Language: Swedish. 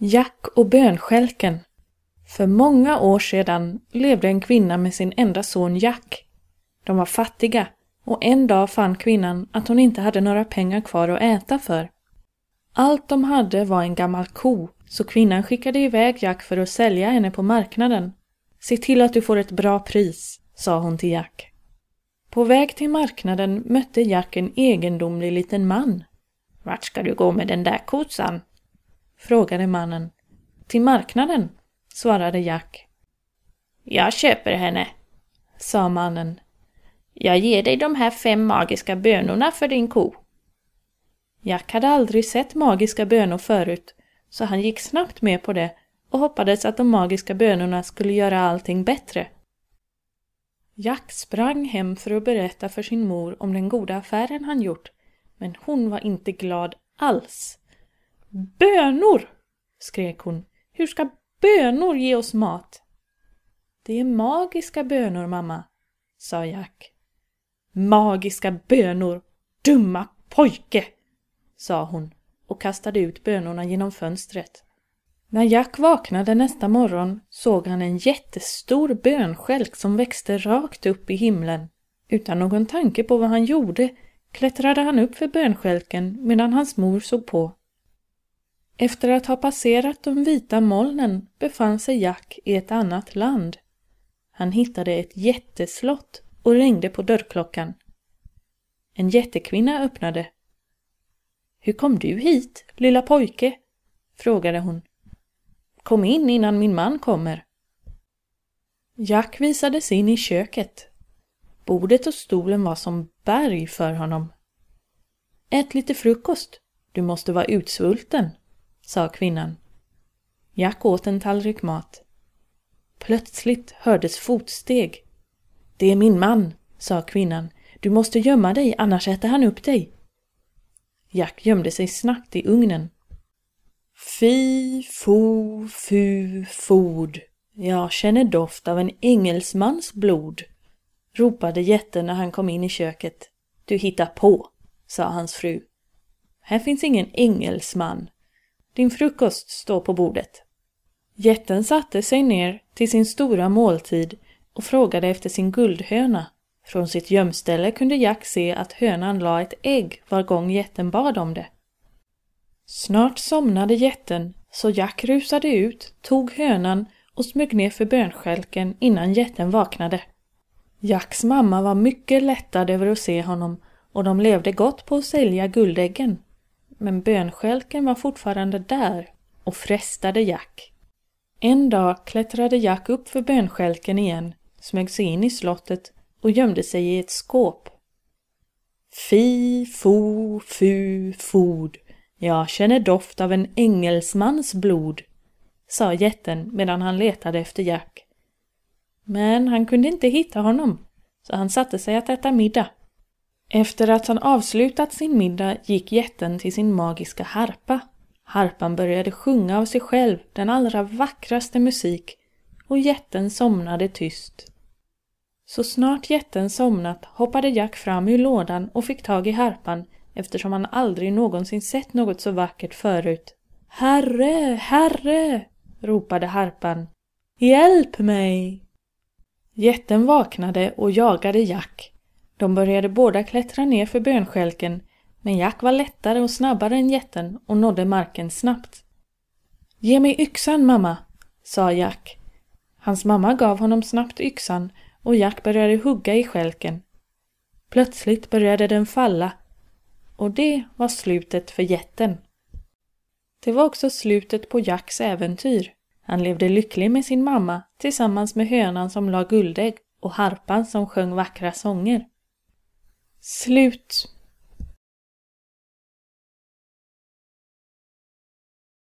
Jack och bönskälken För många år sedan levde en kvinna med sin enda son Jack. De var fattiga och en dag fann kvinnan att hon inte hade några pengar kvar att äta för. Allt de hade var en gammal ko, så kvinnan skickade iväg Jack för att sälja henne på marknaden. Se till att du får ett bra pris, sa hon till Jack. På väg till marknaden mötte Jack en egendomlig liten man. Vart ska du gå med den där kossan? Frågade mannen. Till marknaden, svarade Jack. Jag köper henne, sa mannen. Jag ger dig de här fem magiska bönorna för din ko. Jack hade aldrig sett magiska bönor förut, så han gick snabbt med på det och hoppades att de magiska bönorna skulle göra allting bättre. Jack sprang hem för att berätta för sin mor om den goda affären han gjort, men hon var inte glad alls. Bönor! skrek hon. Hur ska bönor ge oss mat? Det är magiska bönor, mamma, sa Jack. Magiska bönor, dumma pojke, sa hon och kastade ut bönorna genom fönstret. När Jack vaknade nästa morgon såg han en jättestor bönskälk som växte rakt upp i himlen. Utan någon tanke på vad han gjorde klättrade han upp för bönskälken medan hans mor såg på. Efter att ha passerat de vita molnen befann sig Jack i ett annat land. Han hittade ett jätteslott och ringde på dörrklockan. En jättekvinna öppnade. Hur kom du hit, lilla pojke? frågade hon. Kom in innan min man kommer. Jack visades in i köket. Bordet och stolen var som berg för honom. Ät lite frukost, du måste vara utsvulten, sa kvinnan. Jack åt en tallrik mat. Plötsligt hördes fotsteg. Det är min man, sa kvinnan. Du måste gömma dig, annars äter han upp dig. Jack gömde sig snabbt i ugnen. Fi, fo, fu, fod. Jag känner doft av en engelsmans blod, ropade jätten när han kom in i köket. Du hittar på, sa hans fru. Här finns ingen engelsman. Din frukost står på bordet. Jätten satte sig ner till sin stora måltid och frågade efter sin guldhöna. Från sitt gömställe kunde Jack se att hönan la ett ägg var gång jätten bad om det. Snart somnade jätten, så Jack rusade ut, tog hönan och smög ner för bönskälken innan jätten vaknade. Jacks mamma var mycket lättad över att se honom och de levde gott på att sälja guldäggen. Men bönskälken var fortfarande där och frestade Jack. En dag klättrade Jack upp för bönskälken igen, smög sig in i slottet och gömde sig i ett skåp. Fi, fo, fu, fod. Jag känner doft av en engelsmans blod, sa jätten medan han letade efter Jack. Men han kunde inte hitta honom, så han satte sig att äta middag. Efter att han avslutat sin middag gick jätten till sin magiska harpa. Harpan började sjunga av sig själv den allra vackraste musik och jätten somnade tyst. Så snart jätten somnat hoppade Jack fram ur lådan och fick tag i harpan eftersom han aldrig någonsin sett något så vackert förut. Herre, herre! ropade harpan. Hjälp mig! Jätten vaknade och jagade Jack. De började båda klättra ner för bönskälken men Jack var lättare och snabbare än jätten och nådde marken snabbt. Ge mig yxan, mamma, sa Jack. Hans mamma gav honom snabbt yxan och Jack började hugga i skälken. Plötsligt började den falla och det var slutet för jätten. Det var också slutet på Jacks äventyr. Han levde lycklig med sin mamma tillsammans med hönan som la guldägg och harpan som sjöng vackra sånger. Slut.